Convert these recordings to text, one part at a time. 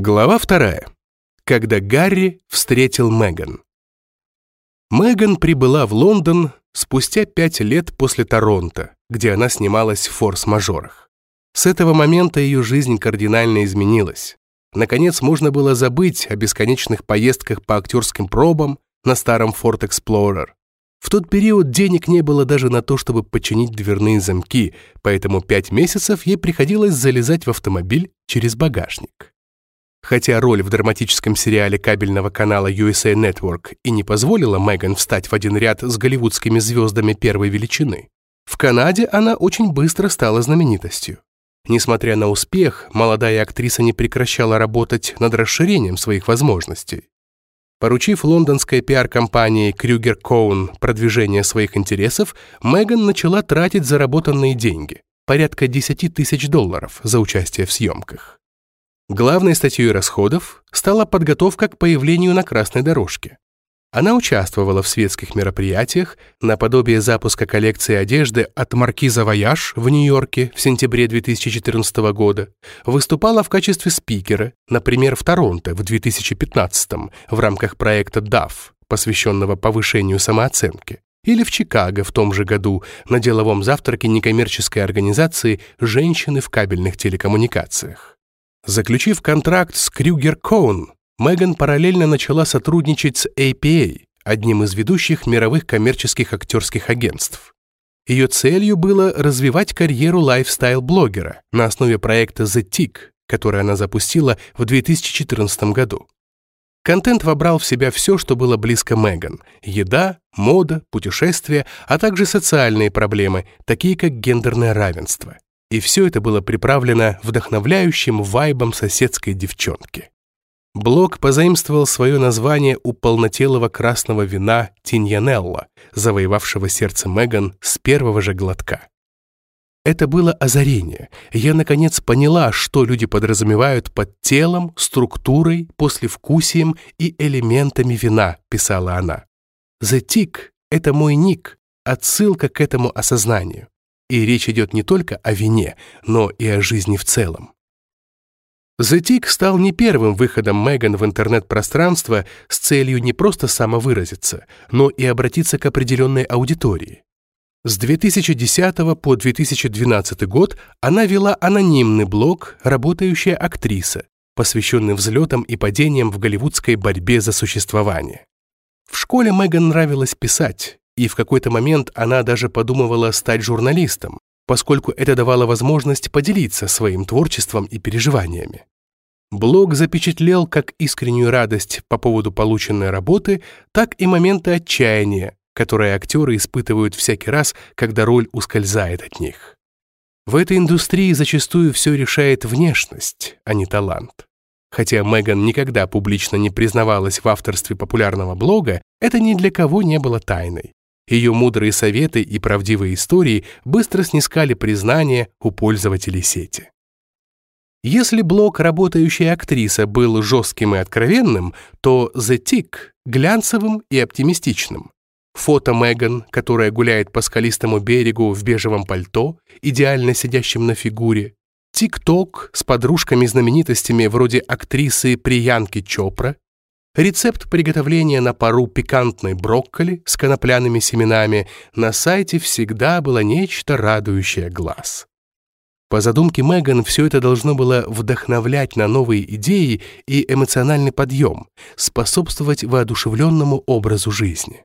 Глава вторая. Когда Гарри встретил Меган. Меган прибыла в Лондон спустя пять лет после Торонто, где она снималась в «Форс-мажорах». С этого момента ее жизнь кардинально изменилась. Наконец, можно было забыть о бесконечных поездках по актерским пробам на старом Ford Explorer. В тот период денег не было даже на то, чтобы починить дверные замки, поэтому пять месяцев ей приходилось залезать в автомобиль через багажник. Хотя роль в драматическом сериале кабельного канала USA Network и не позволила Меган встать в один ряд с голливудскими звездами первой величины, в Канаде она очень быстро стала знаменитостью. Несмотря на успех, молодая актриса не прекращала работать над расширением своих возможностей. Поручив лондонской пиар-компании Крюгер Коун продвижение своих интересов, Меган начала тратить заработанные деньги, порядка 10 тысяч долларов за участие в съемках. Главной статьей расходов стала подготовка к появлению на красной дорожке. Она участвовала в светских мероприятиях, наподобие запуска коллекции одежды от Marchesa Voyage в Нью-Йорке в сентябре 2014 года, выступала в качестве спикера, например, в Торонто в 2015 в рамках проекта Dove, посвященного повышению самооценки, или в Чикаго в том же году на деловом завтраке некоммерческой организации «Женщины в кабельных телекоммуникациях». Заключив контракт с Крюгер Коун, Меган параллельно начала сотрудничать с APA, одним из ведущих мировых коммерческих актерских агентств. Ее целью было развивать карьеру лайфстайл-блогера на основе проекта The Tick, который она запустила в 2014 году. Контент вобрал в себя все, что было близко Меган – еда, мода, путешествия, а также социальные проблемы, такие как гендерное равенство – и все это было приправлено вдохновляющим вайбом соседской девчонки. Блог позаимствовал свое название у полнотелого красного вина Тиньянелла, завоевавшего сердце Меган с первого же глотка. Это было озарение. Я, наконец, поняла, что люди подразумевают под телом, структурой, послевкусием и элементами вина, писала она. «The Tick» — это мой ник, отсылка к этому осознанию. И речь идет не только о вине, но и о жизни в целом. The Tick стал не первым выходом Меган в интернет-пространство с целью не просто самовыразиться, но и обратиться к определенной аудитории. С 2010 по 2012 год она вела анонимный блог «Работающая актриса», посвященный взлетам и падениям в голливудской борьбе за существование. В школе Меган нравилось писать, и в какой-то момент она даже подумывала стать журналистом, поскольку это давало возможность поделиться своим творчеством и переживаниями. Блог запечатлел как искреннюю радость по поводу полученной работы, так и моменты отчаяния, которые актеры испытывают всякий раз, когда роль ускользает от них. В этой индустрии зачастую все решает внешность, а не талант. Хотя Меган никогда публично не признавалась в авторстве популярного блога, это ни для кого не было тайной. Ее мудрые советы и правдивые истории быстро снискали признание у пользователей сети. Если блог «Работающая актриса» был жестким и откровенным, то «The Tick» — глянцевым и оптимистичным. Фото Меган, которая гуляет по скалистому берегу в бежевом пальто, идеально сидящем на фигуре. Тик-ток с подружками-знаменитостями вроде актрисы Приянки Чопра Рецепт приготовления на пару пикантной брокколи с конопляными семенами на сайте всегда было нечто радующее глаз. По задумке Меган, все это должно было вдохновлять на новые идеи и эмоциональный подъем, способствовать воодушевленному образу жизни.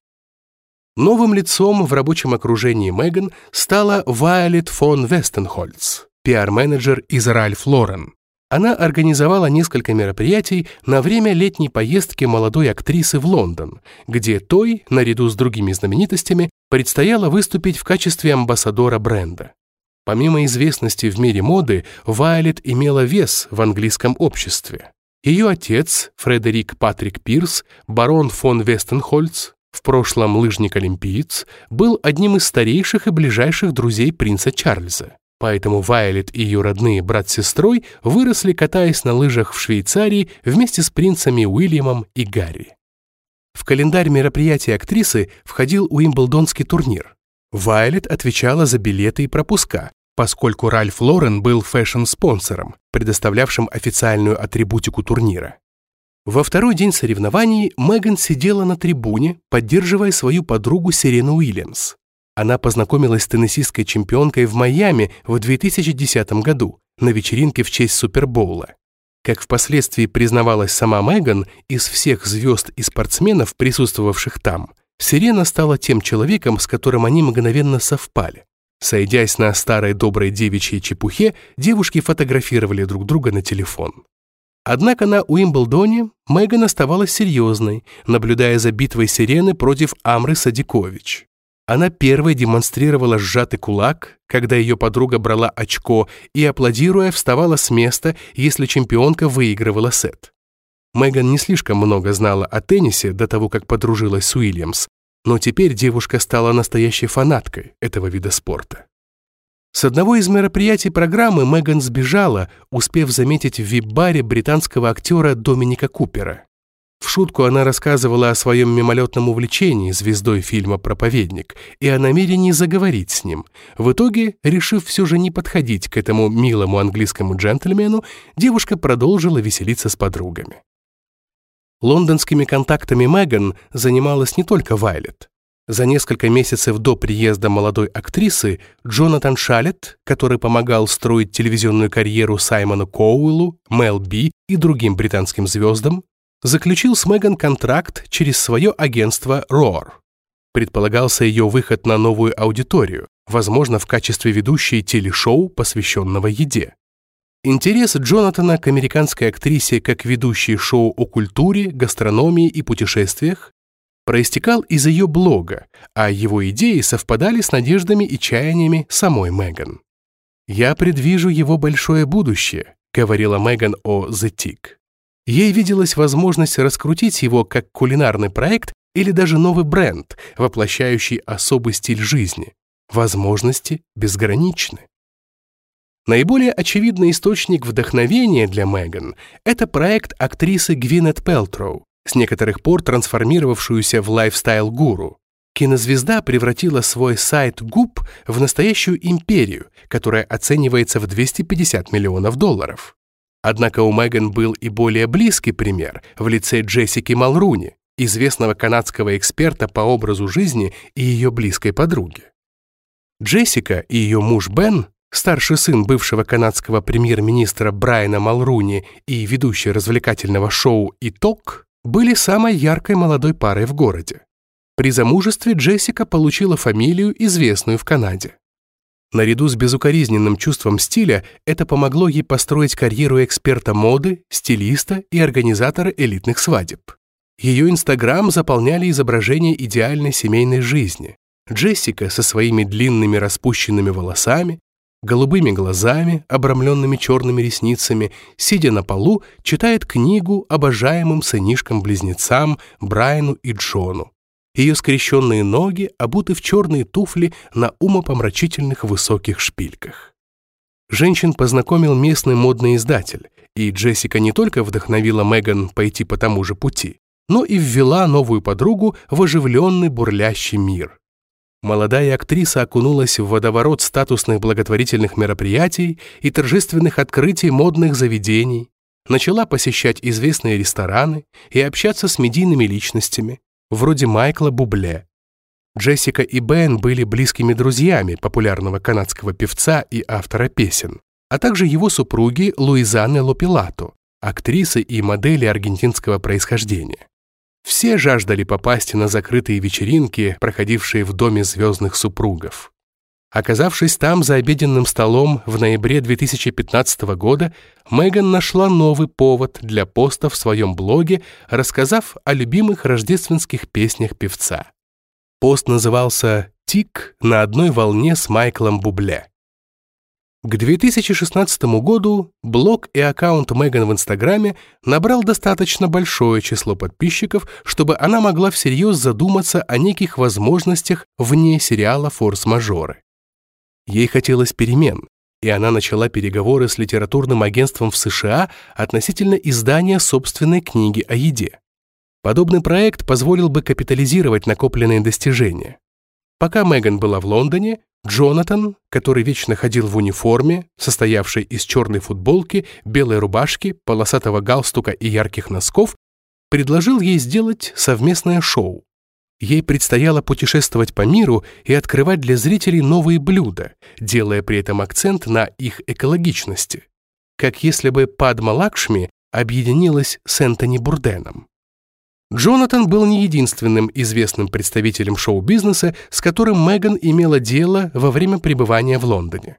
Новым лицом в рабочем окружении Меган стала Вайолет фон Вестенхольц, пиар-менеджер из Ральф Лорен она организовала несколько мероприятий на время летней поездки молодой актрисы в Лондон, где той, наряду с другими знаменитостями, предстояло выступить в качестве амбассадора бренда. Помимо известности в мире моды, Вайолет имела вес в английском обществе. Ее отец, Фредерик Патрик Пирс, барон фон Вестенхольц, в прошлом лыжник-олимпиец, был одним из старейших и ближайших друзей принца Чарльза. Поэтому Вайолет и ее родные брат с сестрой выросли, катаясь на лыжах в Швейцарии вместе с принцами Уильямом и Гарри. В календарь мероприятий актрисы входил Уимблдонский турнир. Вайолет отвечала за билеты и пропуска, поскольку Ральф Лорен был фэшн-спонсором, предоставлявшим официальную атрибутику турнира. Во второй день соревнований Меган сидела на трибуне, поддерживая свою подругу Серену Уильямс. Она познакомилась с теннисистской чемпионкой в Майами в 2010 году на вечеринке в честь Супербоула. Как впоследствии признавалась сама Меган, из всех звезд и спортсменов, присутствовавших там, Сирена стала тем человеком, с которым они мгновенно совпали. Сойдясь на старой доброй девичьей чепухе, девушки фотографировали друг друга на телефон. Однако на Уимблдоне Меган оставалась серьезной, наблюдая за битвой Сирены против Амры Садикович. Она первой демонстрировала сжатый кулак, когда ее подруга брала очко и, аплодируя, вставала с места, если чемпионка выигрывала сет. Меган не слишком много знала о теннисе до того, как подружилась с Уильямс, но теперь девушка стала настоящей фанаткой этого вида спорта. С одного из мероприятий программы Меган сбежала, успев заметить в вип-баре британского актера Доминика Купера. В шутку она рассказывала о своем мимолетном увлечении звездой фильма «Проповедник» и о намерении заговорить с ним. В итоге, решив все же не подходить к этому милому английскому джентльмену, девушка продолжила веселиться с подругами. Лондонскими контактами Меган занималась не только Вайлет. За несколько месяцев до приезда молодой актрисы Джонатан Шалет, который помогал строить телевизионную карьеру Саймону Коуэллу, Мел Би и другим британским звездам, заключил с Меган контракт через свое агентство Roar. Предполагался ее выход на новую аудиторию, возможно, в качестве ведущей телешоу, посвященного еде. Интерес Джонатана к американской актрисе как ведущей шоу о культуре, гастрономии и путешествиях проистекал из ее блога, а его идеи совпадали с надеждами и чаяниями самой Меган. «Я предвижу его большое будущее», — говорила Меган о «The Tick». Ей виделась возможность раскрутить его как кулинарный проект или даже новый бренд, воплощающий особый стиль жизни. Возможности безграничны. Наиболее очевидный источник вдохновения для Меган – это проект актрисы Гвинет Пелтроу, с некоторых пор трансформировавшуюся в лайфстайл-гуру. Кинозвезда превратила свой сайт ГУП в настоящую империю, которая оценивается в 250 миллионов долларов. Однако у Меган был и более близкий пример в лице Джессики Малруни, известного канадского эксперта по образу жизни и ее близкой подруги. Джессика и ее муж Бен старший сын бывшего канадского премьер-министра Брайана Малруни и ведущий развлекательного шоу «Итог», были самой яркой молодой парой в городе. При замужестве Джессика получила фамилию, известную в Канаде. Наряду с безукоризненным чувством стиля это помогло ей построить карьеру эксперта моды, стилиста и организатора элитных свадеб. Ее Инстаграм заполняли изображения идеальной семейной жизни. Джессика со своими длинными распущенными волосами, голубыми глазами, обрамленными черными ресницами, сидя на полу, читает книгу обожаемым сынишкам-близнецам Брайану и Джону. Ее скрещенные ноги обуты в черные туфли на умопомрачительных высоких шпильках. Женщин познакомил местный модный издатель, и Джессика не только вдохновила Меган пойти по тому же пути, но и ввела новую подругу в оживленный бурлящий мир – молодая актриса окунулась в водоворот статусных благотворительных мероприятий и торжественных открытий модных заведений, начала посещать известные рестораны и общаться с медийными личностями, вроде Майкла Бубле. Джессика и Бен были близкими друзьями популярного канадского певца и автора песен, а также его супруги Луизаны Лопилато, актрисы и модели аргентинского происхождения. Все жаждали попасть на закрытые вечеринки, проходившие в доме звездных супругов. Оказавшись там за обеденным столом в ноябре 2015 года, Меган нашла новый повод для поста в своем блоге, рассказав о любимых рождественских песнях певца. Пост назывался «Тик на одной волне с Майклом Бубле». К 2016 году блог и аккаунт Меган в Инстаграме набрал достаточно большое число подписчиков, чтобы она могла всерьез задуматься о неких возможностях вне сериала «Форс-мажоры». Ей хотелось перемен, и она начала переговоры с литературным агентством в США относительно издания собственной книги о еде. Подобный проект позволил бы капитализировать накопленные достижения. Пока Меган была в Лондоне, Джонатан, который вечно ходил в униформе, состоявшей из черной футболки, белой рубашки, полосатого галстука и ярких носков, предложил ей сделать совместное шоу. Ей предстояло путешествовать по миру и открывать для зрителей новые блюда, делая при этом акцент на их экологичности. Как если бы Падма Лакшми объединилась с Энтони Бурденом. Джонатан был не единственным известным представителем шоу-бизнеса, с которым Меган имела дело во время пребывания в Лондоне.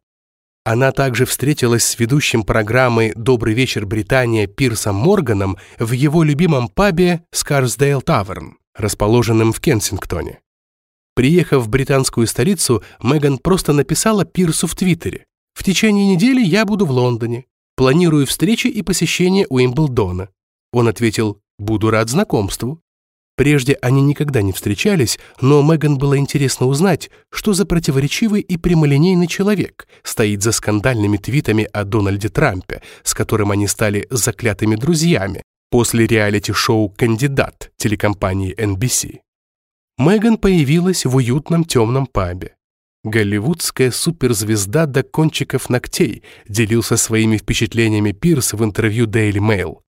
Она также встретилась с ведущим программы «Добрый вечер, Британия» Пирсом Морганом в его любимом пабе «Скарсдейл Таверн», расположенном в Кенсингтоне. Приехав в британскую столицу, Меган просто написала Пирсу в Твиттере «В течение недели я буду в Лондоне. Планирую встречи и посещение Уимблдона». Он ответил Буду рад знакомству». Прежде они никогда не встречались, но Меган было интересно узнать, что за противоречивый и прямолинейный человек стоит за скандальными твитами о Дональде Трампе, с которым они стали заклятыми друзьями после реалити-шоу «Кандидат» телекомпании NBC. Меган появилась в уютном темном пабе. Голливудская суперзвезда до кончиков ногтей делился своими впечатлениями Пирс в интервью Daily Mail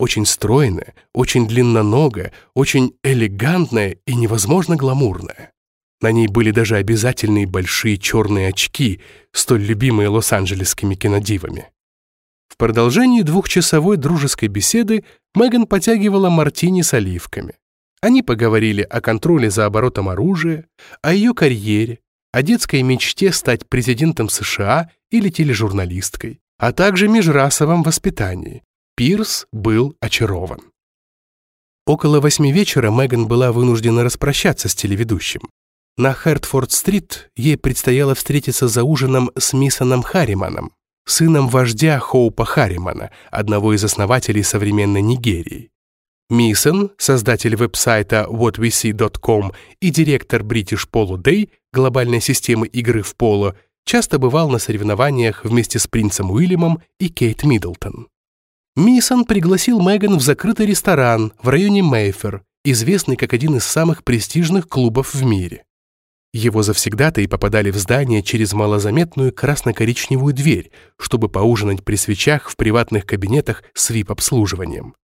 очень стройная, очень длинноногая, очень элегантная и невозможно гламурная. На ней были даже обязательные большие черные очки, столь любимые лос-анджелесскими кинодивами. В продолжении двухчасовой дружеской беседы Меган потягивала мартини с оливками. Они поговорили о контроле за оборотом оружия, о ее карьере, о детской мечте стать президентом США или тележурналисткой, а также межрасовом воспитании, Пирс был очарован. Около восьми вечера Меган была вынуждена распрощаться с телеведущим. На Хертфорд-стрит ей предстояло встретиться за ужином с Миссоном Харриманом, сыном вождя Хоупа Харримана, одного из основателей современной Нигерии. Мисон, создатель веб-сайта whatwesee.com и директор British Polo Day, глобальной системы игры в поло, часто бывал на соревнованиях вместе с принцем Уильямом и Кейт Миддлтон. Мисон пригласил Меган в закрытый ресторан в районе Мейфер, известный как один из самых престижных клубов в мире. Его завсегдатые попадали в здание через малозаметную красно-коричневую дверь, чтобы поужинать при свечах в приватных кабинетах с вип-обслуживанием.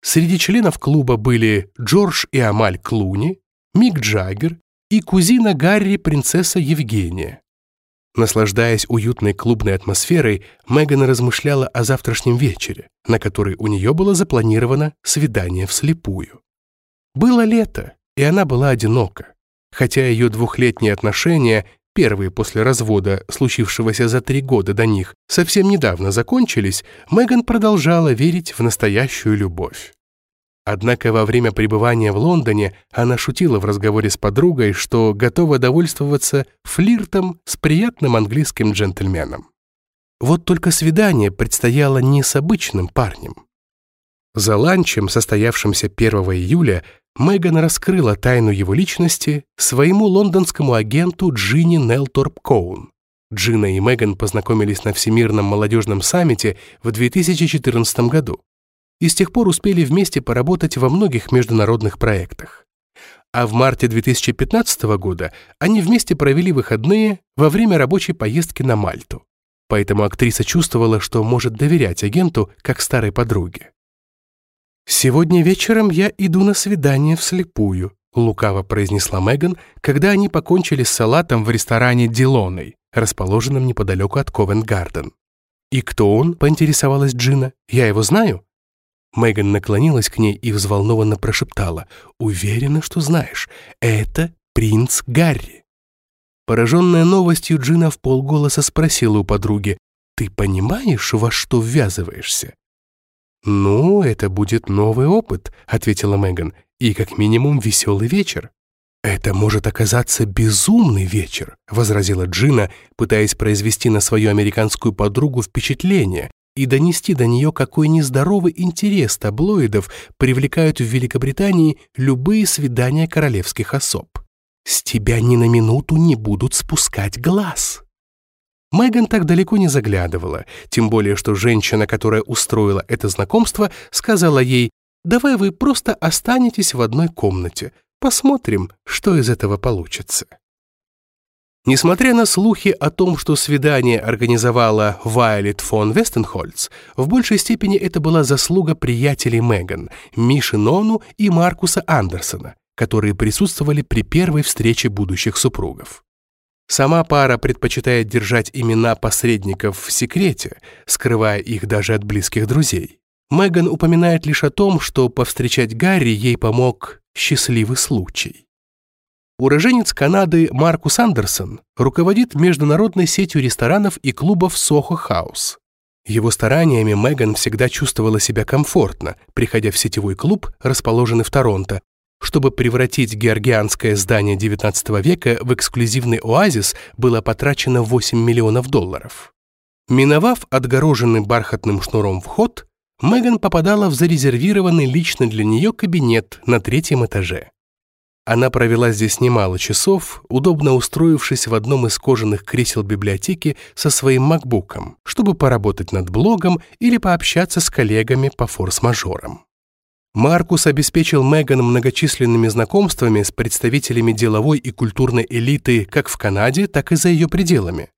Среди членов клуба были Джордж и Амаль Клуни, Мик Джаггер и кузина Гарри принцесса Евгения. Наслаждаясь уютной клубной атмосферой, Меган размышляла о завтрашнем вечере, на который у нее было запланировано свидание вслепую. Было лето, и она была одинока. Хотя ее двухлетние отношения, первые после развода, случившегося за три года до них, совсем недавно закончились, Меган продолжала верить в настоящую любовь. Однако во время пребывания в Лондоне она шутила в разговоре с подругой, что готова довольствоваться флиртом с приятным английским джентльменом. Вот только свидание предстояло не с обычным парнем. За ланчем, состоявшимся 1 июля, Меган раскрыла тайну его личности своему лондонскому агенту Джинни Нелторп Коун. Джина и Меган познакомились на Всемирном молодежном саммите в 2014 году и с тех пор успели вместе поработать во многих международных проектах. А в марте 2015 года они вместе провели выходные во время рабочей поездки на Мальту. Поэтому актриса чувствовала, что может доверять агенту как старой подруге. «Сегодня вечером я иду на свидание вслепую», лукаво произнесла Меган, когда они покончили с салатом в ресторане «Дилоной», расположенном неподалеку от Ковент-Гарден. «И кто он?» — поинтересовалась Джина. «Я его знаю?» Меган наклонилась к ней и взволнованно прошептала. «Уверена, что знаешь. Это принц Гарри». Пораженная новостью, Джина в полголоса спросила у подруги. «Ты понимаешь, во что ввязываешься?» «Ну, это будет новый опыт», — ответила Меган, «и как минимум веселый вечер». «Это может оказаться безумный вечер», — возразила Джина, пытаясь произвести на свою американскую подругу впечатление, и донести до нее, какой нездоровый интерес таблоидов привлекают в Великобритании любые свидания королевских особ. С тебя ни на минуту не будут спускать глаз. Меган так далеко не заглядывала, тем более что женщина, которая устроила это знакомство, сказала ей, «Давай вы просто останетесь в одной комнате, посмотрим, что из этого получится». Несмотря на слухи о том, что свидание организовала Вайолет фон Вестенхольц, в большей степени это была заслуга приятелей Меган, Миши Нону и Маркуса Андерсона, которые присутствовали при первой встрече будущих супругов. Сама пара предпочитает держать имена посредников в секрете, скрывая их даже от близких друзей. Меган упоминает лишь о том, что повстречать Гарри ей помог счастливый случай. Уроженец Канады Маркус Андерсон руководит международной сетью ресторанов и клубов Soho House. Его стараниями Меган всегда чувствовала себя комфортно, приходя в сетевой клуб, расположенный в Торонто, чтобы превратить георгианское здание XIX века в эксклюзивный оазис, было потрачено 8 миллионов долларов. Миновав отгороженный бархатным шнуром вход, Меган попадала в зарезервированный лично для нее кабинет на третьем этаже. Она провела здесь немало часов, удобно устроившись в одном из кожаных кресел библиотеки со своим макбуком, чтобы поработать над блогом или пообщаться с коллегами по форс-мажорам. Маркус обеспечил Меган многочисленными знакомствами с представителями деловой и культурной элиты как в Канаде, так и за ее пределами.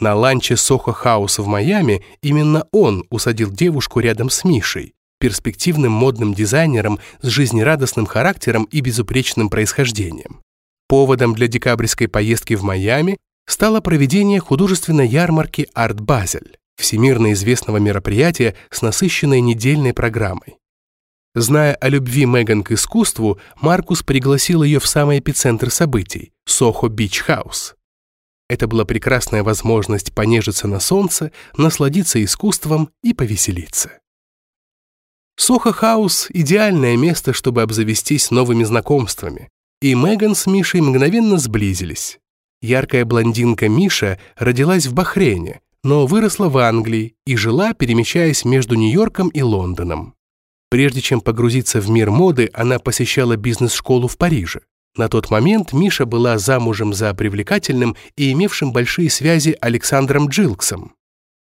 На ланче Сохо Хаус в Майами именно он усадил девушку рядом с Мишей, перспективным модным дизайнером с жизнерадостным характером и безупречным происхождением. Поводом для декабрьской поездки в Майами стало проведение художественной ярмарки «Арт Базель», всемирно известного мероприятия с насыщенной недельной программой. Зная о любви Меган к искусству, Маркус пригласил ее в самый эпицентр событий – Сохо Бич Хаус. Это была прекрасная возможность понежиться на солнце, насладиться искусством и повеселиться. Сохо-хаус – идеальное место, чтобы обзавестись новыми знакомствами. И Меган с Мишей мгновенно сблизились. Яркая блондинка Миша родилась в Бахрейне, но выросла в Англии и жила, перемещаясь между Нью-Йорком и Лондоном. Прежде чем погрузиться в мир моды, она посещала бизнес-школу в Париже. На тот момент Миша была замужем за привлекательным и имевшим большие связи Александром Джилксом.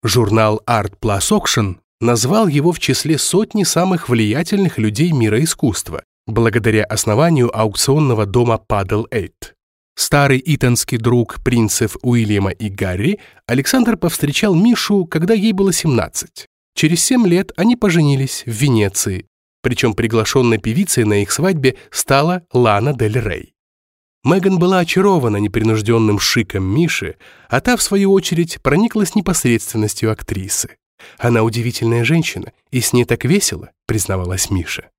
Журнал Art Plus Auction назвал его в числе сотни самых влиятельных людей мира искусства, благодаря основанию аукционного дома Paddle Eight. Старый итонский друг принцев Уильяма и Гарри, Александр повстречал Мишу, когда ей было 17. Через 7 лет они поженились в Венеции, причем приглашенной певицей на их свадьбе стала Лана Дель Рей. Меган была очарована непринужденным шиком Миши, а та, в свою очередь, прониклась непосредственностью актрисы. Она удивительная женщина, и с ней так весело», — признавалась Миша.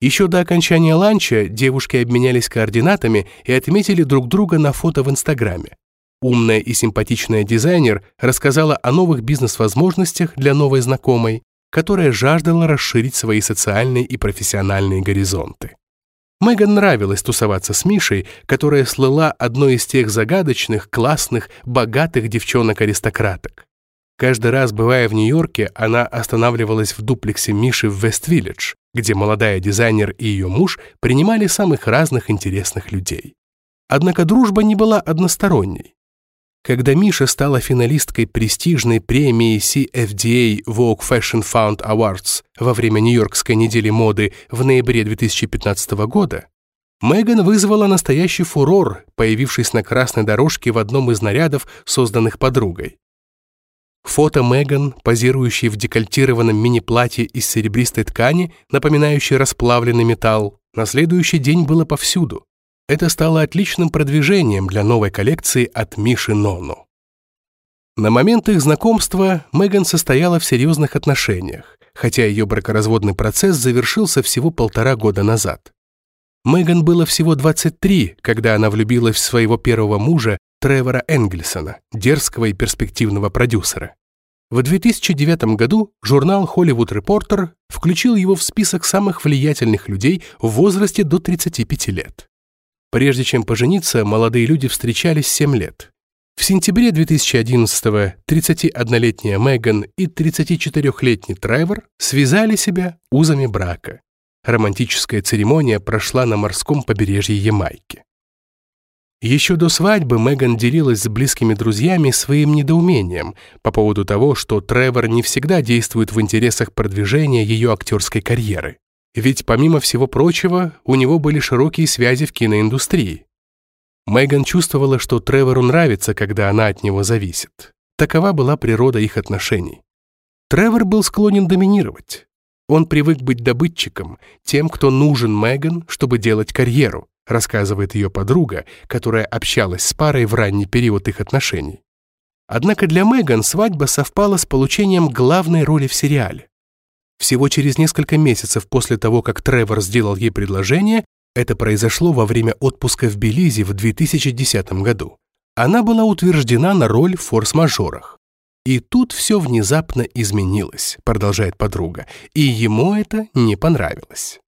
Еще до окончания ланча девушки обменялись координатами и отметили друг друга на фото в Инстаграме. Умная и симпатичная дизайнер рассказала о новых бизнес-возможностях для новой знакомой, которая жаждала расширить свои социальные и профессиональные горизонты. Меган нравилось тусоваться с Мишей, которая слыла одной из тех загадочных, классных, богатых девчонок-аристократок. Каждый раз, бывая в Нью-Йорке, она останавливалась в дуплексе Миши в Вест-Виллидж, где молодая дизайнер и ее муж принимали самых разных интересных людей. Однако дружба не была односторонней. Когда Миша стала финалисткой престижной премии CFDA Vogue Fashion Found Awards во время Нью-Йоркской недели моды в ноябре 2015 года, Меган вызвала настоящий фурор, появившись на красной дорожке в одном из нарядов, созданных подругой. Фото Меган, позирующей в декольтированном мини-платье из серебристой ткани, напоминающей расплавленный металл, на следующий день было повсюду. Это стало отличным продвижением для новой коллекции от Миши Нону. На момент их знакомства Меган состояла в серьезных отношениях, хотя ее бракоразводный процесс завершился всего полтора года назад. Меган было всего 23, когда она влюбилась в своего первого мужа Тревора Энгельсона, дерзкого и перспективного продюсера. В 2009 году журнал Hollywood Reporter включил его в список самых влиятельных людей в возрасте до 35 лет. Прежде чем пожениться, молодые люди встречались 7 лет. В сентябре 2011-го 31-летняя Меган и 34-летний Тревор связали себя узами брака. Романтическая церемония прошла на морском побережье Ямайки. Еще до свадьбы Меган делилась с близкими друзьями своим недоумением по поводу того, что Тревор не всегда действует в интересах продвижения ее актерской карьеры. Ведь, помимо всего прочего, у него были широкие связи в киноиндустрии. Меган чувствовала, что Тревору нравится, когда она от него зависит. Такова была природа их отношений. Тревор был склонен доминировать. Он привык быть добытчиком, тем, кто нужен Меган, чтобы делать карьеру, рассказывает ее подруга, которая общалась с парой в ранний период их отношений. Однако для Меган свадьба совпала с получением главной роли в сериале. Всего через несколько месяцев после того, как Тревор сделал ей предложение, это произошло во время отпуска в Белизе в 2010 году, она была утверждена на роль в форс-мажорах. И тут все внезапно изменилось, продолжает подруга, и ему это не понравилось.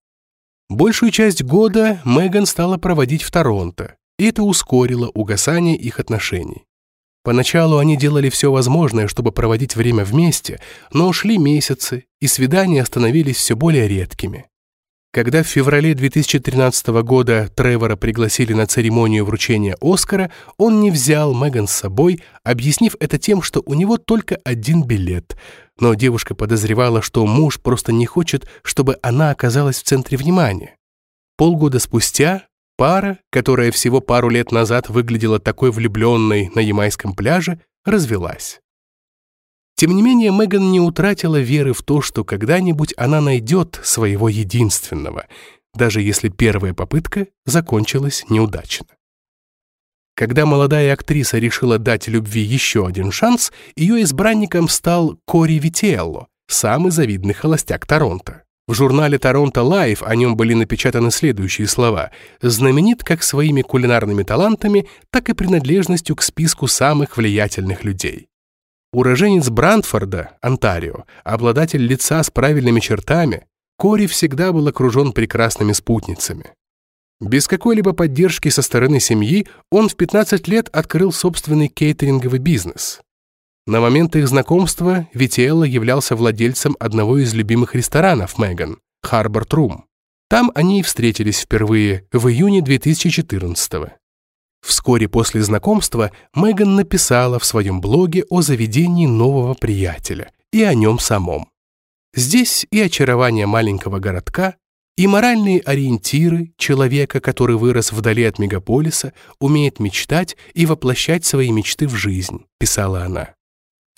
Большую часть года Меган стала проводить в Торонто, и это ускорило угасание их отношений. Поначалу они делали все возможное, чтобы проводить время вместе, но шли месяцы, и свидания становились все более редкими. Когда в феврале 2013 года Тревора пригласили на церемонию вручения Оскара, он не взял Меган с собой, объяснив это тем, что у него только один билет. Но девушка подозревала, что муж просто не хочет, чтобы она оказалась в центре внимания. Полгода спустя пара, которая всего пару лет назад выглядела такой влюбленной на ямайском пляже, развелась. Тем не менее, Меган не утратила веры в то, что когда-нибудь она найдет своего единственного, даже если первая попытка закончилась неудачно. Когда молодая актриса решила дать любви еще один шанс, ее избранником стал Кори Витиэлло, самый завидный холостяк Торонто. В журнале «Toronto Life» о нем были напечатаны следующие слова. «Знаменит как своими кулинарными талантами, так и принадлежностью к списку самых влиятельных людей». Уроженец Брантфорда, Онтарио, обладатель лица с правильными чертами, Кори всегда был окружен прекрасными спутницами. Без какой-либо поддержки со стороны семьи он в 15 лет открыл собственный кейтеринговый бизнес. На момент их знакомства Витиэлло являлся владельцем одного из любимых ресторанов Меган – Харбор Трум. Там они и встретились впервые в июне 2014 года. Вскоре после знакомства Меган написала в своем блоге о заведении нового приятеля и о нем самом. Здесь и очарование маленького городка, и моральные ориентиры человека, который вырос вдали от мегаполиса, умеет мечтать и воплощать свои мечты в жизнь, писала она.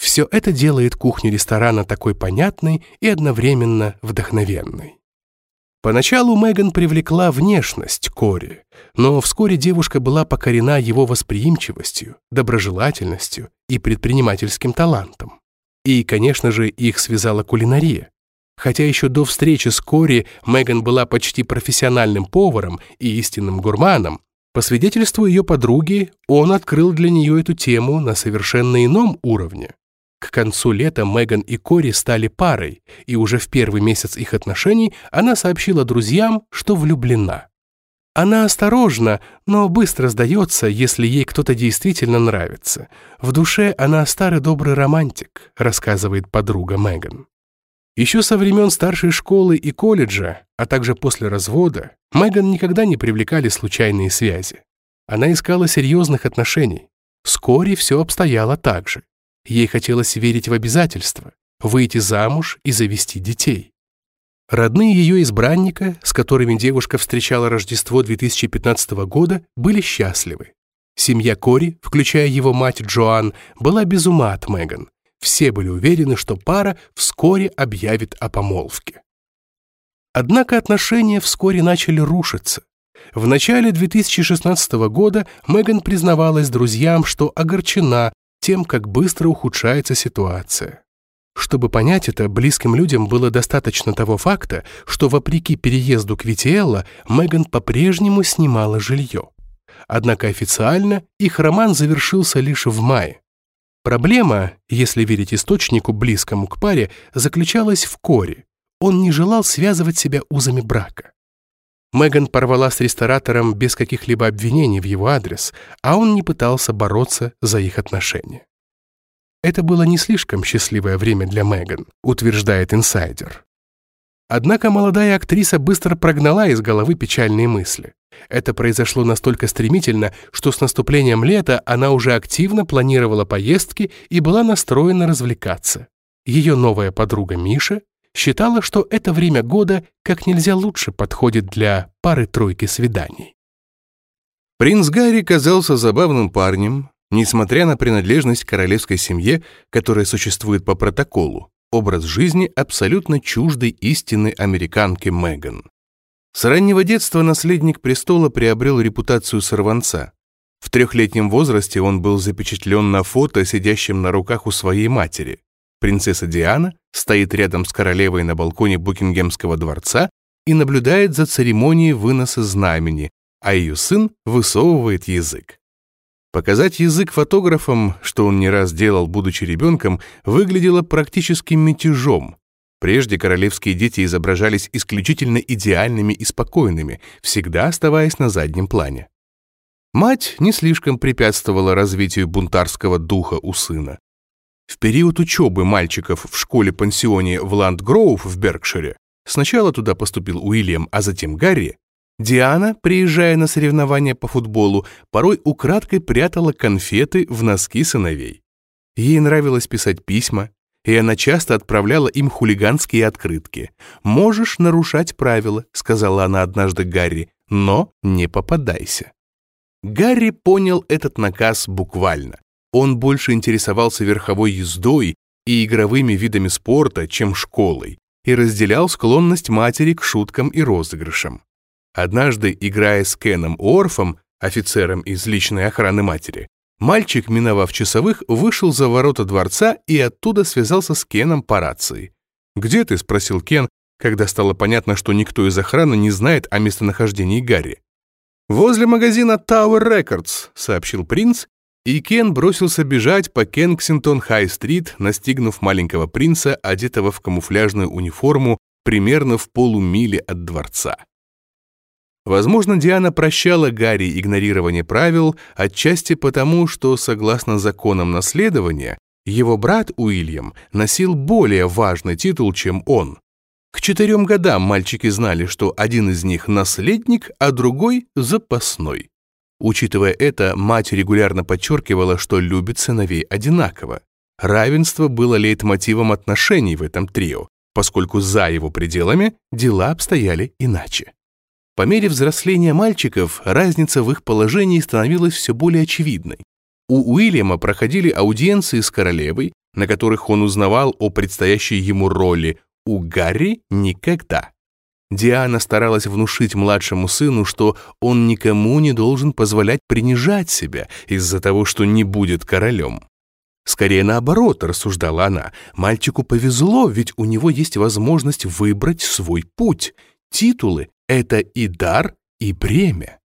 Все это делает кухню ресторана такой понятной и одновременно вдохновенной. Поначалу Меган привлекла внешность Кори, но вскоре девушка была покорена его восприимчивостью, доброжелательностью и предпринимательским талантом. И, конечно же, их связала кулинария. Хотя еще до встречи с Кори Меган была почти профессиональным поваром и истинным гурманом, по свидетельству ее подруги, он открыл для нее эту тему на совершенно ином уровне. К концу лета Меган и Кори стали парой, и уже в первый месяц их отношений она сообщила друзьям, что влюблена. Она осторожна, но быстро сдается, если ей кто-то действительно нравится. В душе она старый добрый романтик, рассказывает подруга Меган. Еще со времен старшей школы и колледжа, а также после развода, Меган никогда не привлекали случайные связи. Она искала серьезных отношений. Вскоре все обстояло так же. Ей хотелось верить в обязательства, выйти замуж и завести детей. Родные ее избранника, с которыми девушка встречала Рождество 2015 года, были счастливы. Семья Кори, включая его мать Джоан, была без ума от Меган. Все были уверены, что пара вскоре объявит о помолвке. Однако отношения вскоре начали рушиться. В начале 2016 года Меган признавалась друзьям, что огорчена тем, как быстро ухудшается ситуация. Чтобы понять это, близким людям было достаточно того факта, что вопреки переезду к Витиэлло, Меган по-прежнему снимала жилье. Однако официально их роман завершился лишь в мае. Проблема, если верить источнику, близкому к паре, заключалась в Коре. Он не желал связывать себя узами брака. Меган порвала с ресторатором без каких-либо обвинений в его адрес, а он не пытался бороться за их отношения. Это было не слишком счастливое время для Меган, утверждает инсайдер. Однако молодая актриса быстро прогнала из головы печальные мысли. Это произошло настолько стремительно, что с наступлением лета она уже активно планировала поездки и была настроена развлекаться. Ее новая подруга Миша считала, что это время года как нельзя лучше подходит для пары-тройки свиданий. Принц Гарри казался забавным парнем, несмотря на принадлежность к королевской семье, которая существует по протоколу, образ жизни абсолютно чуждой истины американки Меган. С раннего детства наследник престола приобрел репутацию сорванца. В трехлетнем возрасте он был запечатлен на фото, сидящем на руках у своей матери. Принцесса Диана стоит рядом с королевой на балконе Букингемского дворца и наблюдает за церемонией выноса знамени, а ее сын высовывает язык. Показать язык фотографам, что он не раз делал, будучи ребенком, выглядело практически мятежом. Прежде королевские дети изображались исключительно идеальными и спокойными, всегда оставаясь на заднем плане. Мать не слишком препятствовала развитию бунтарского духа у сына. В период учебы мальчиков в школе-пансионе в Ландгроув в Беркшире сначала туда поступил Уильям, а затем Гарри, Диана, приезжая на соревнования по футболу, порой украдкой прятала конфеты в носки сыновей. Ей нравилось писать письма, и она часто отправляла им хулиганские открытки. «Можешь нарушать правила», — сказала она однажды Гарри, «но не попадайся». Гарри понял этот наказ буквально. Он больше интересовался верховой ездой и игровыми видами спорта, чем школой, и разделял склонность матери к шуткам и розыгрышам. Однажды, играя с Кеном Уорфом, офицером из личной охраны матери, мальчик, миновав часовых, вышел за ворота дворца и оттуда связался с Кеном по рации. «Где ты?» — спросил Кен, когда стало понятно, что никто из охраны не знает о местонахождении Гарри. «Возле магазина Tower Records», — сообщил принц, и Кен бросился бежать по Кенсингтон-Хай-стрит, настигнув маленького принца, одетого в камуфляжную униформу, примерно в полумиле от дворца. Возможно, Диана прощала Гарри игнорирование правил, отчасти потому, что, согласно законам наследования, его брат Уильям носил более важный титул, чем он. К четырем годам мальчики знали, что один из них наследник, а другой запасной. Учитывая это, мать регулярно подчеркивала, что любит сыновей одинаково. Равенство было лейтмотивом отношений в этом трио, поскольку за его пределами дела обстояли иначе. По мере взросления мальчиков разница в их положении становилась все более очевидной. У Уильяма проходили аудиенции с королевой, на которых он узнавал о предстоящей ему роли, у Гарри никогда. Диана старалась внушить младшему сыну, что он никому не должен позволять принижать себя из-за того, что не будет королем. Скорее наоборот, рассуждала она, мальчику повезло, ведь у него есть возможность выбрать свой путь. Титулы — это и дар, и бремя.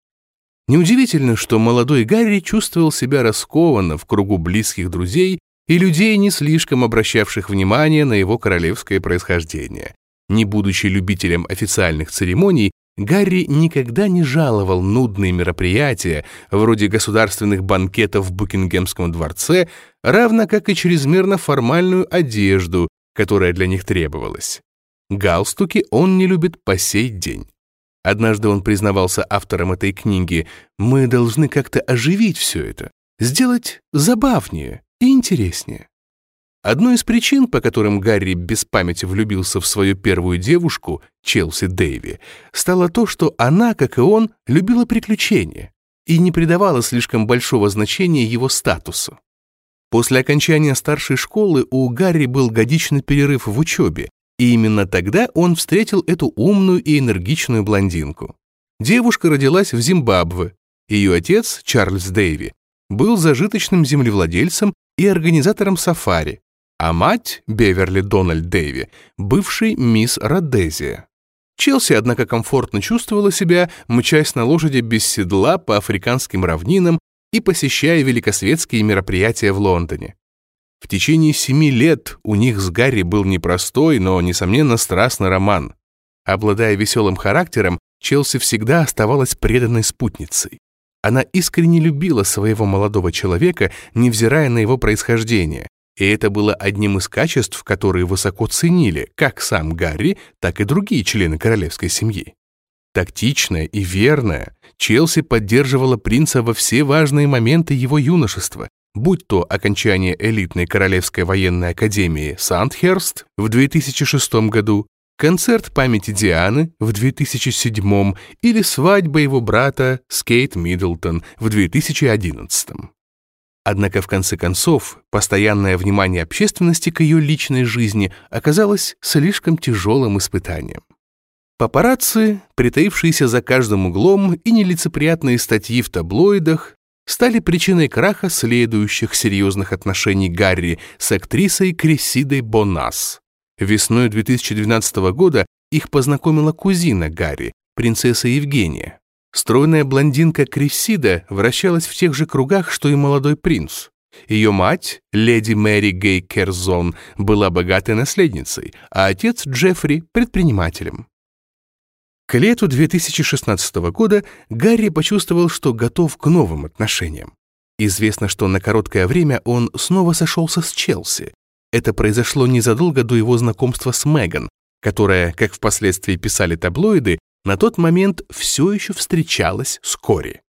Неудивительно, что молодой Гарри чувствовал себя раскованно в кругу близких друзей и людей, не слишком обращавших внимание на его королевское происхождение. Не будучи любителем официальных церемоний, Гарри никогда не жаловал нудные мероприятия, вроде государственных банкетов в Букингемском дворце, равно как и чрезмерно формальную одежду, которая для них требовалась. Галстуки он не любит по сей день. Однажды он признавался автором этой книги, «Мы должны как-то оживить все это, сделать забавнее, и интереснее. Одной из причин, по которым Гарри без памяти влюбился в свою первую девушку, Челси Дэйви, стало то, что она, как и он, любила приключения и не придавала слишком большого значения его статусу. После окончания старшей школы у Гарри был годичный перерыв в учебе, и именно тогда он встретил эту умную и энергичную блондинку. Девушка родилась в Зимбабве. Ее отец, Чарльз Дэйви, был зажиточным землевладельцем и организатором сафари, а мать, Беверли Дональд Дэви, бывший мисс Родезия. Челси, однако, комфортно чувствовала себя, мчась на лошади без седла по африканским равнинам и посещая великосветские мероприятия в Лондоне. В течение семи лет у них с Гарри был непростой, но, несомненно, страстный роман. Обладая веселым характером, Челси всегда оставалась преданной спутницей. Она искренне любила своего молодого человека, невзирая на его происхождение, и это было одним из качеств, которые высоко ценили как сам Гарри, так и другие члены королевской семьи. Тактичная и верная, Челси поддерживала принца во все важные моменты его юношества, будь то окончание элитной Королевской военной академии Сандхерст в 2006 году концерт памяти Дианы в 2007 или свадьба его брата с Кейт Миддлтон в 2011. Однако, в конце концов, постоянное внимание общественности к ее личной жизни оказалось слишком тяжелым испытанием. Папарацци, притаившиеся за каждым углом и нелицеприятные статьи в таблоидах, стали причиной краха следующих серьезных отношений Гарри с актрисой Крисидой Бонас. Весной 2012 года их познакомила кузина Гарри, принцесса Евгения. Стройная блондинка Крисида вращалась в тех же кругах, что и молодой принц. Ее мать, леди Мэри Гей Керзон, была богатой наследницей, а отец Джеффри – предпринимателем. К лету 2016 года Гарри почувствовал, что готов к новым отношениям. Известно, что на короткое время он снова сошелся с Челси. Это произошло незадолго до его знакомства с Меган, которая, как впоследствии писали таблоиды, на тот момент все еще встречалась с Кори.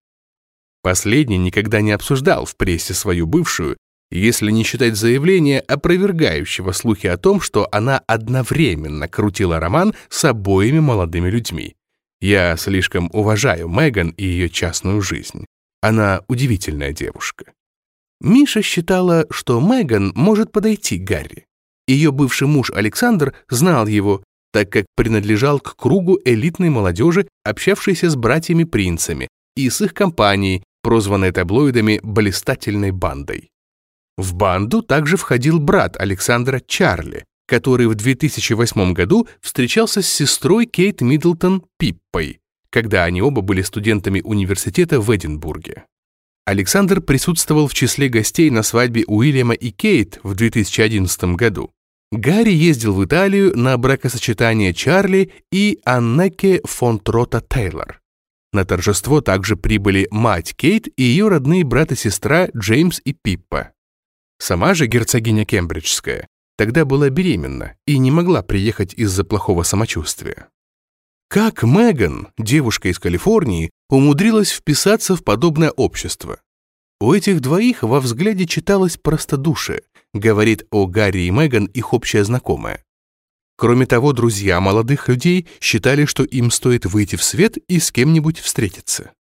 Последний никогда не обсуждал в прессе свою бывшую, если не считать заявления, опровергающего слухи о том, что она одновременно крутила роман с обоими молодыми людьми. Я слишком уважаю Меган и ее частную жизнь. Она удивительная девушка. Миша считала, что Меган может подойти Гарри. Ее бывший муж Александр знал его, так как принадлежал к кругу элитной молодежи, общавшейся с братьями-принцами, и с их компанией, прозванной таблоидами «блистательной бандой». В банду также входил брат Александра Чарли, который в 2008 году встречался с сестрой Кейт Миддлтон Пиппой, когда они оба были студентами университета в Эдинбурге. Александр присутствовал в числе гостей на свадьбе Уильяма и Кейт в 2011 году. Гарри ездил в Италию на бракосочетание Чарли и Аннеке фон Трота Тейлор. На торжество также прибыли мать Кейт и ее родные брат и сестра Джеймс и Пиппа. Сама же герцогиня Кембриджская тогда была беременна и не могла приехать из-за плохого самочувствия. Как Меган, девушка из Калифорнии, умудрилась вписаться в подобное общество? У этих двоих во взгляде читалось простодушие, говорит о Гарри и Меган их общая знакомая. Кроме того, друзья молодых людей считали, что им стоит выйти в свет и с кем-нибудь встретиться.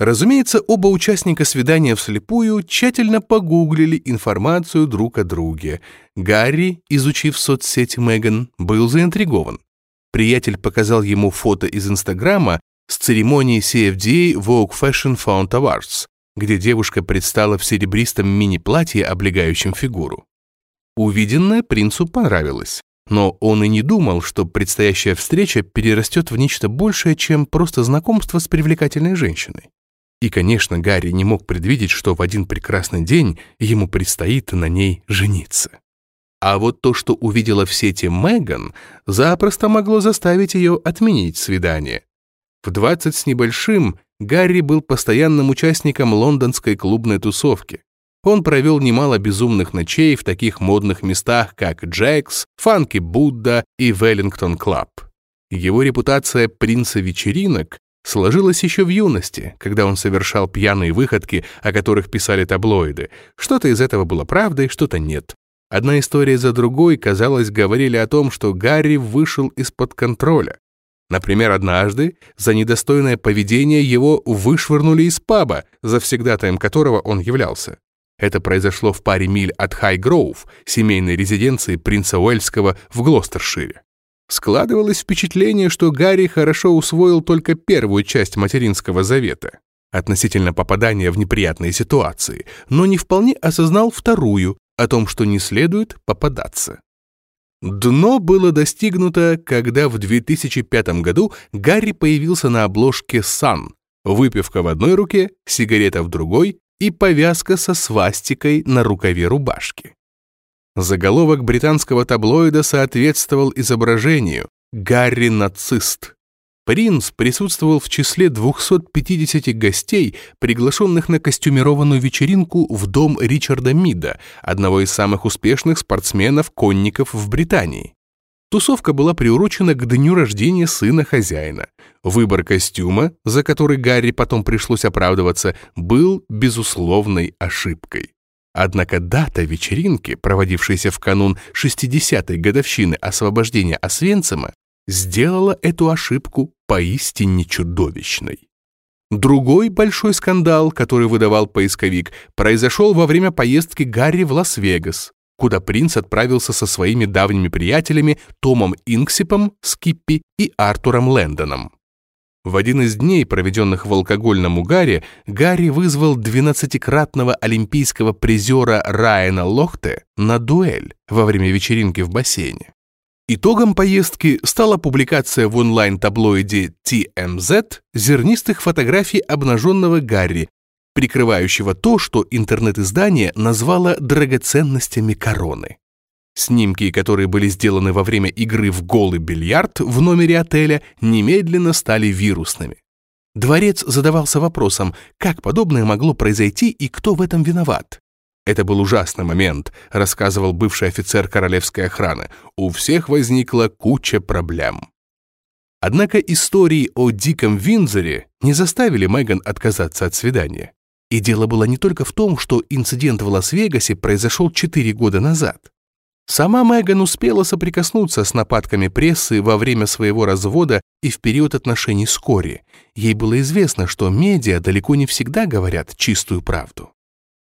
Разумеется, оба участника свидания вслепую тщательно погуглили информацию друг о друге. Гарри, изучив соцсеть Меган, был заинтригован. Приятель показал ему фото из Инстаграма с церемонии CFDA Vogue Fashion Font Awards, где девушка предстала в серебристом мини-платье, облегающем фигуру. Увиденное принцу понравилось, но он и не думал, что предстоящая встреча перерастет в нечто большее, чем просто знакомство с привлекательной женщиной. И, конечно, Гарри не мог предвидеть, что в один прекрасный день ему предстоит на ней жениться. А вот то, что увидела в сети Меган, запросто могло заставить ее отменить свидание. В 20 с небольшим Гарри был постоянным участником лондонской клубной тусовки. Он провел немало безумных ночей в таких модных местах, как Jak's, Funky Buddha и Wellington Club. Его репутация принца вечеринок сложилось еще в юности, когда он совершал пьяные выходки, о которых писали таблоиды. Что-то из этого было правдой, что-то нет. Одна история за другой, казалось, говорили о том, что Гарри вышел из-под контроля. Например, однажды за недостойное поведение его вышвырнули из паба, завсегдатаем которого он являлся. Это произошло в паре миль от Хай-Гроув, семейной резиденции принца Уэльского в Глостершире. Складывалось впечатление, что Гарри хорошо усвоил только первую часть материнского завета относительно попадания в неприятные ситуации, но не вполне осознал вторую, о том, что не следует попадаться. Дно было достигнуто, когда в 2005 году Гарри появился на обложке Sun, выпивка в одной руке, сигарета в другой и повязка со свастикой на рукаве рубашки. Заголовок британского таблоида соответствовал изображению «Гарри нацист». Принц присутствовал в числе 250 гостей, приглашенных на костюмированную вечеринку в дом Ричарда Мида, одного из самых успешных спортсменов-конников в Британии. Тусовка была приурочена к дню рождения сына хозяина. Выбор костюма, за который Гарри потом пришлось оправдываться, был безусловной ошибкой. Однако дата вечеринки, проводившейся в канун 60-й годовщины освобождения Освенцима, сделала эту ошибку поистине чудовищной. Другой большой скандал, который выдавал поисковик, произошел во время поездки Гарри в Лас-Вегас, куда принц отправился со своими давними приятелями Томом Инксипом, Скиппи и Артуром Лэндоном. В один из дней, проведенных в алкогольном угаре, Гарри вызвал 12-кратного олимпийского призера Райана Лохте на дуэль во время вечеринки в бассейне. Итогом поездки стала публикация в онлайн-таблоиде TMZ зернистых фотографий обнаженного Гарри, прикрывающего то, что интернет-издание назвало драгоценностями короны. Снимки, которые были сделаны во время игры в голый бильярд в номере отеля, немедленно стали вирусными. Дворец задавался вопросом, как подобное могло произойти и кто в этом виноват. «Это был ужасный момент», — рассказывал бывший офицер королевской охраны. «У всех возникла куча проблем». Однако истории о Диком Винзоре не заставили Меган отказаться от свидания. И дело было не только в том, что инцидент в Лас-Вегасе произошел 4 года назад. Сама Меган успела соприкоснуться с нападками прессы во время своего развода и в период отношений с Кори. Ей было известно, что медиа далеко не всегда говорят чистую правду.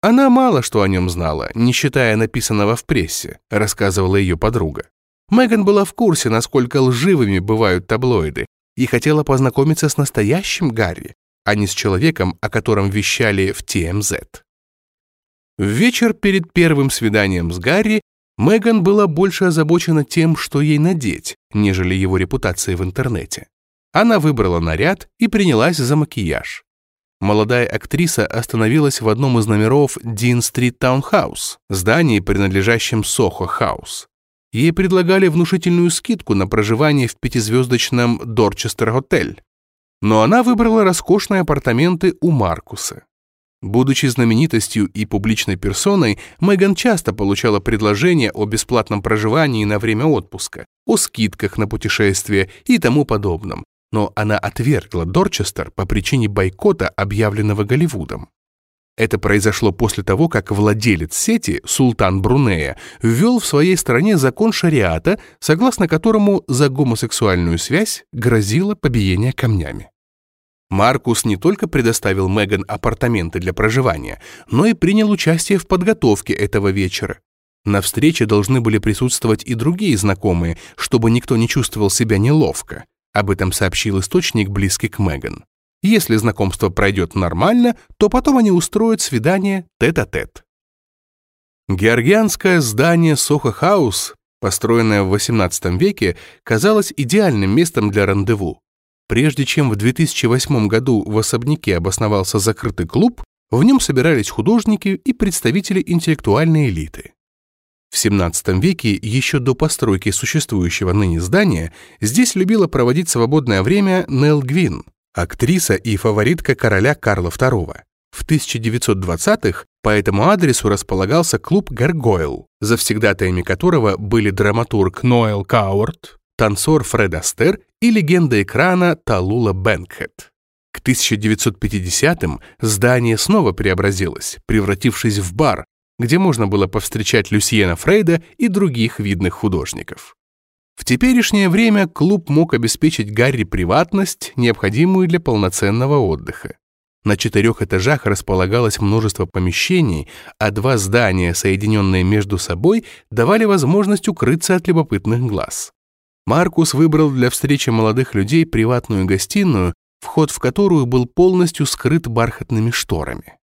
Она мало что о нем знала, не считая написанного в прессе, рассказывала ее подруга. Меган была в курсе, насколько лживыми бывают таблоиды, и хотела познакомиться с настоящим Гарри, а не с человеком, о котором вещали в TMZ. В вечер перед первым свиданием с Гарри Меган была больше озабочена тем, что ей надеть, нежели его репутацией в интернете. Она выбрала наряд и принялась за макияж. Молодая актриса остановилась в одном из номеров Dean Street Townhouse, здании, принадлежащем Сохо Хаус. Ей предлагали внушительную скидку на проживание в пятизвездочном Дорчестер Хотель. Но она выбрала роскошные апартаменты у Маркуса. Будучи знаменитостью и публичной персоной, Меган часто получала предложения о бесплатном проживании на время отпуска, о скидках на путешествия и тому подобном, но она отвергла Дорчестер по причине бойкота, объявленного Голливудом. Это произошло после того, как владелец сети, султан Брунея, ввел в своей стране закон шариата, согласно которому за гомосексуальную связь грозило побиение камнями. Маркус не только предоставил Меган апартаменты для проживания, но и принял участие в подготовке этого вечера. На встрече должны были присутствовать и другие знакомые, чтобы никто не чувствовал себя неловко. Об этом сообщил источник, близкий к Меган. Если знакомство пройдет нормально, то потом они устроят свидание тет-а-тет. -тет. Георгианское здание Сохо Хаус, построенное в XVIII веке, казалось идеальным местом для рандеву. Прежде чем в 2008 году в особняке обосновался закрытый клуб, в нем собирались художники и представители интеллектуальной элиты. В XVII веке, еще до постройки существующего ныне здания, здесь любила проводить свободное время Нелл Гвин, актриса и фаворитка короля Карла II. В 1920-х по этому адресу располагался клуб «Гаргойл», завсегдатаями которого были драматург Ноэл Кауарт, танцор Фред Астер и легенда экрана Талула Бенкет. К 1950-м здание снова преобразилось, превратившись в бар, где можно было повстречать Люсьена Фрейда и других видных художников. В теперешнее время клуб мог обеспечить Гарри приватность, необходимую для полноценного отдыха. На четырех этажах располагалось множество помещений, а два здания, соединенные между собой, давали возможность укрыться от любопытных глаз. Маркус выбрал для встречи молодых людей приватную гостиную, вход в которую был полностью скрыт бархатными шторами.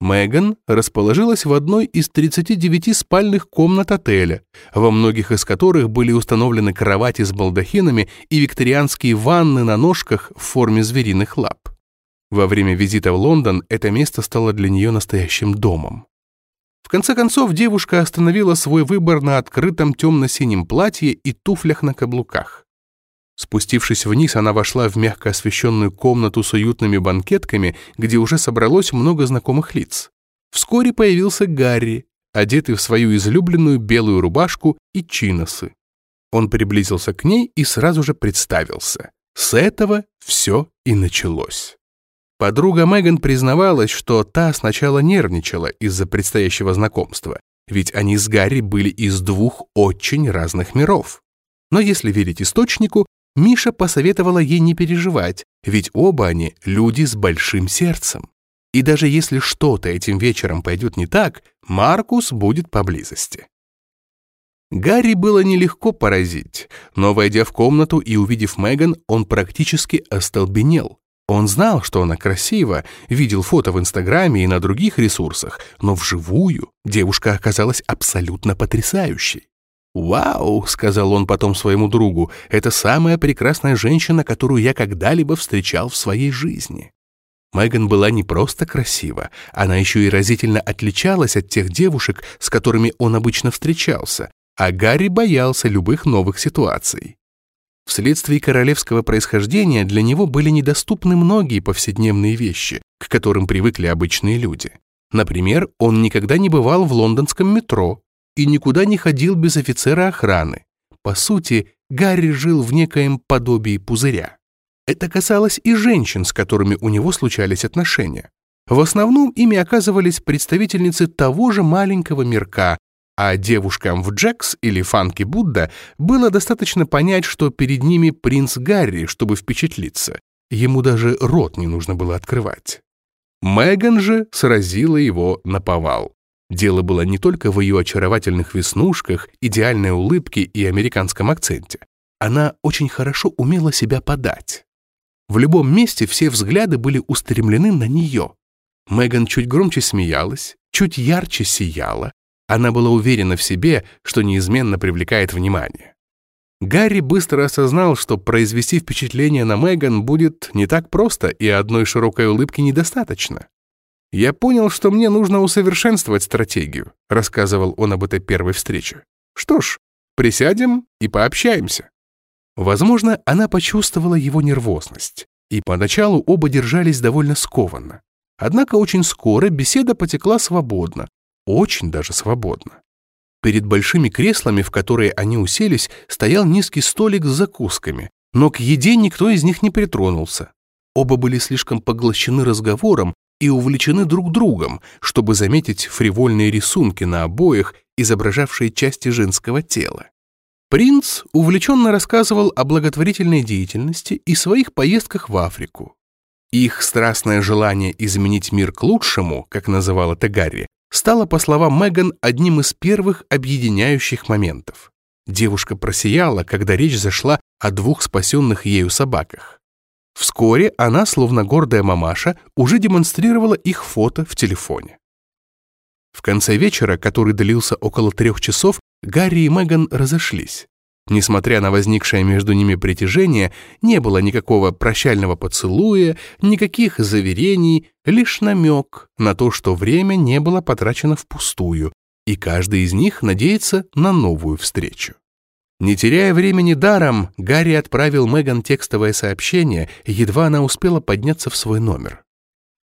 Меган расположилась в одной из 39 спальных комнат отеля, во многих из которых были установлены кровати с балдахинами и викторианские ванны на ножках в форме звериных лап. Во время визита в Лондон это место стало для нее настоящим домом. В конце концов, девушка остановила свой выбор на открытом темно-синем платье и туфлях на каблуках. Спустившись вниз, она вошла в мягко освещенную комнату с уютными банкетками, где уже собралось много знакомых лиц. Вскоре появился Гарри, одетый в свою излюбленную белую рубашку и чиносы. Он приблизился к ней и сразу же представился. С этого все и началось. Подруга Меган признавалась, что та сначала нервничала из-за предстоящего знакомства, ведь они с Гарри были из двух очень разных миров. Но если верить источнику, Миша посоветовала ей не переживать, ведь оба они люди с большим сердцем. И даже если что-то этим вечером пойдет не так, Маркус будет поблизости. Гарри было нелегко поразить, но, войдя в комнату и увидев Меган, он практически остолбенел. Он знал, что она красива, видел фото в Инстаграме и на других ресурсах, но вживую девушка оказалась абсолютно потрясающей. «Вау!» — сказал он потом своему другу, «это самая прекрасная женщина, которую я когда-либо встречал в своей жизни». Меган была не просто красива, она еще и разительно отличалась от тех девушек, с которыми он обычно встречался, а Гарри боялся любых новых ситуаций. Вследствие королевского происхождения для него были недоступны многие повседневные вещи, к которым привыкли обычные люди. Например, он никогда не бывал в лондонском метро и никуда не ходил без офицера охраны. По сути, Гарри жил в некоем подобии пузыря. Это касалось и женщин, с которыми у него случались отношения. В основном ими оказывались представительницы того же маленького мирка, а девушкам в Джекс или Фанки Будда было достаточно понять, что перед ними принц Гарри, чтобы впечатлиться. Ему даже рот не нужно было открывать. Меган же сразила его на повал. Дело было не только в ее очаровательных веснушках, идеальной улыбке и американском акценте. Она очень хорошо умела себя подать. В любом месте все взгляды были устремлены на нее. Меган чуть громче смеялась, чуть ярче сияла. Она была уверена в себе, что неизменно привлекает внимание. Гарри быстро осознал, что произвести впечатление на Меган будет не так просто, и одной широкой улыбки недостаточно. «Я понял, что мне нужно усовершенствовать стратегию», рассказывал он об этой первой встрече. «Что ж, присядем и пообщаемся». Возможно, она почувствовала его нервозность, и поначалу оба держались довольно скованно. Однако очень скоро беседа потекла свободно, очень даже свободно. Перед большими креслами, в которые они уселись, стоял низкий столик с закусками, но к еде никто из них не притронулся. Оба были слишком поглощены разговором и увлечены друг другом, чтобы заметить фривольные рисунки на обоих, изображавшие части женского тела. Принц увлеченно рассказывал о благотворительной деятельности и своих поездках в Африку. Их страстное желание изменить мир к лучшему, как называла Тегарри, стало, по словам Меган, одним из первых объединяющих моментов. Девушка просияла, когда речь зашла о двух спасенных ею собаках. Вскоре она, словно гордая мамаша, уже демонстрировала их фото в телефоне. В конце вечера, который длился около трех часов, Гарри и Меган разошлись. Несмотря на возникшее между ними притяжение, не было никакого прощального поцелуя, никаких заверений, лишь намек на то, что время не было потрачено впустую, и каждый из них надеется на новую встречу. Не теряя времени даром, Гарри отправил Меган текстовое сообщение, едва она успела подняться в свой номер.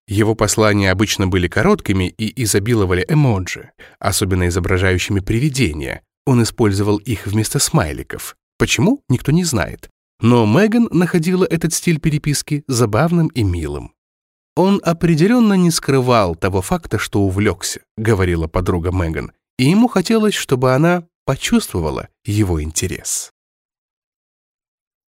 Его послания обычно были короткими и изобиловали эмоджи, особенно изображающими привидения. Он использовал их вместо смайликов. Почему, никто не знает. Но Меган находила этот стиль переписки забавным и милым. «Он определенно не скрывал того факта, что увлекся», — говорила подруга Меган, и ему хотелось, чтобы она почувствовала его интерес.